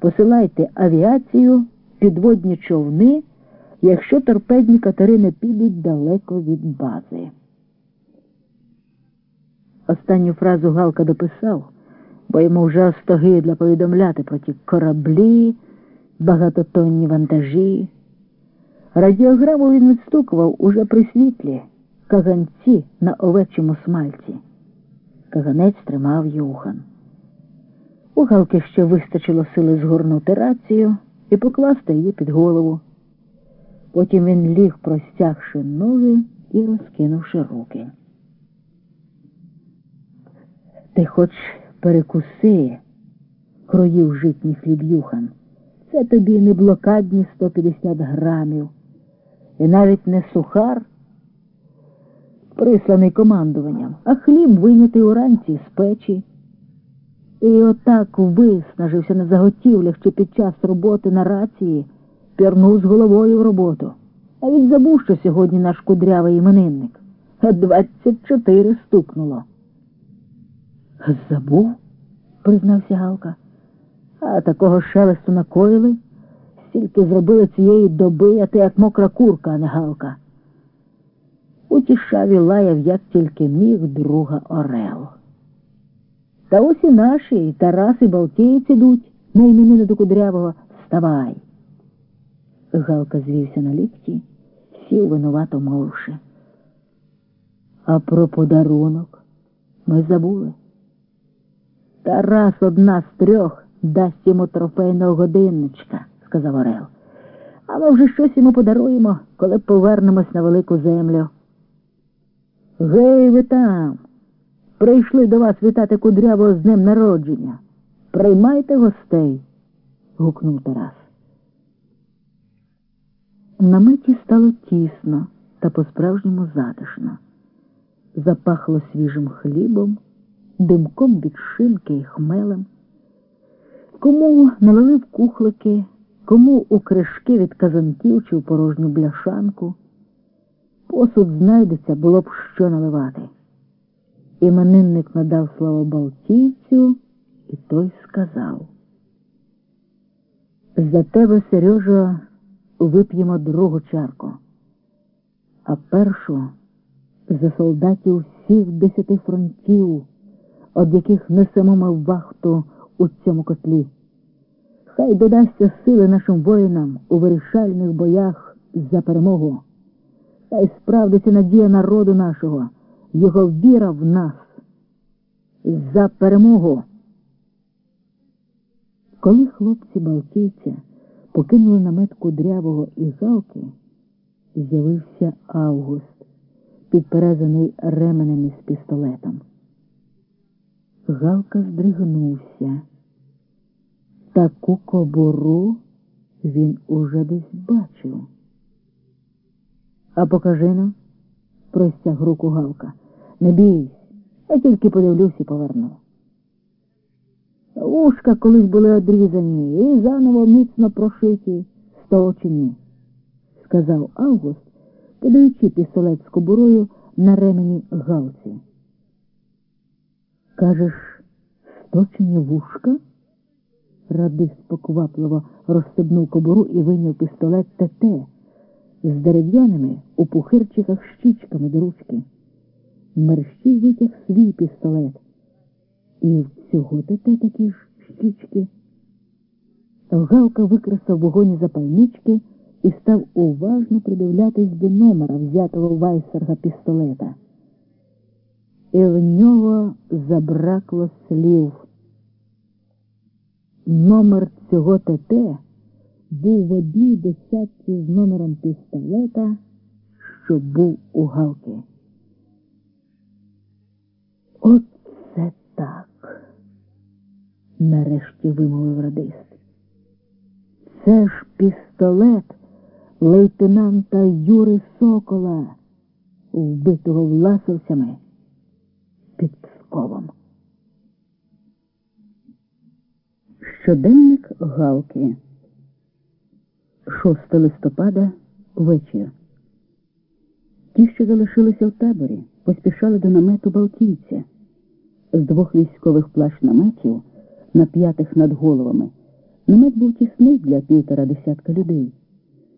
Посилайте авіацію, підводні човни, якщо торпедні катери не підуть далеко від бази. Останню фразу Галка дописав, бо йому вже остогидло повідомляти про ті кораблі, багатотонні вантажі. Радіограму він відстукував уже при світлі каганці на овечому смальці. Каганець тримав Юхан. У Галки ще вистачило сили згорнути рацію і покласти її під голову. Потім він ліг, простягши ноги і розкинувши руки. Ти хоч перекуси, кроїв житній хліб Юхан. Це тобі не блокадні 150 грамів, і навіть не сухар, присланий командуванням, а хліб вийнятий уранці з печі. І отак виснажився на заготівлях, що під час роботи на рації пірнув з головою в роботу. А він забув, що сьогодні наш кудрявий іменинник. Двадцять чотири стукнуло. Забув, признався Галка. А такого шелесту накоїли, стільки зробили цієї доби, а ти як мокра курка, а не Галка. Утішав і лаяв, як тільки міг друга Орел. Та ось і наші, Тарас, і Балтієць ідуть на іменини до кудрявого. Вставай. Галка звівся на лікті, сів винувато мовивши. А про подарунок ми забули. Тарас одна з трьох дасть йому трофейного годинничка, сказав Орел. А ми вже щось йому подаруємо, коли повернемось на велику землю. Гей, ви там! Прийшли до вас вітати кудрявого з днем народження. Приймайте гостей, гукнув Тарас. На миті стало тісно та по-справжньому затишно. Запахло свіжим хлібом, димком від шинки і хмелем. Кому налили в кухлики, кому у кришки від казанків чи у порожню бляшанку. Посуд знайдеться, було б що наливати. Іменинник надав слово Балтійцю, і той сказав. За тебе, Сережа, вип'ємо другу чарку, а першу за солдатів всіх десяти фронтів, од яких несемо ми вахту у цьому котлі. Хай додасться сили нашим воїнам у вирішальних боях за перемогу. Хай справдиться надія народу нашого, його віра в нас. За перемогу. Коли хлопці Балтійця покинули намет кудрявого і галки, з'явився Август, підперезаний ременем із пістолетом. Галка здригнувся. Таку кобуру він уже десь бачив. А покажи ну, простяг руку Галка. Не бійсь, я тільки подивлюсь і поверну. Ушка колись були одрізані і заново міцно прошиті з того чи ні, сказав Август, подаючи пістолет з кобурою на ремені Галці. Кажеш, сточені вушка? Радист поквапливо розстебнув кобуру і вийняв пістолет ТТ з дерев'яними у пухирчиках щічками до ручки. Мерщій витяг свій пістолет. І в цього ТТ такі ж щічки. Галка викресав вогоні запальнички і став уважно придивлятись до номера взятого Вайсерга пістолета. І в нього забракло слів. Номер цього ТТ був в одній десятці з номером пістолета, що був у Галки. Оце так, нарешті вимовив радист. Це ж пістолет лейтенанта Юри Сокола, вбитого власовцями під Псковом. Щоденник Галки. 6 листопада вечір. Ті, що залишилися в таборі, поспішали до намету Балтійця. З двох військових плащ наметів, нап'ятих над головами, Намет був тісний для півтора десятка людей.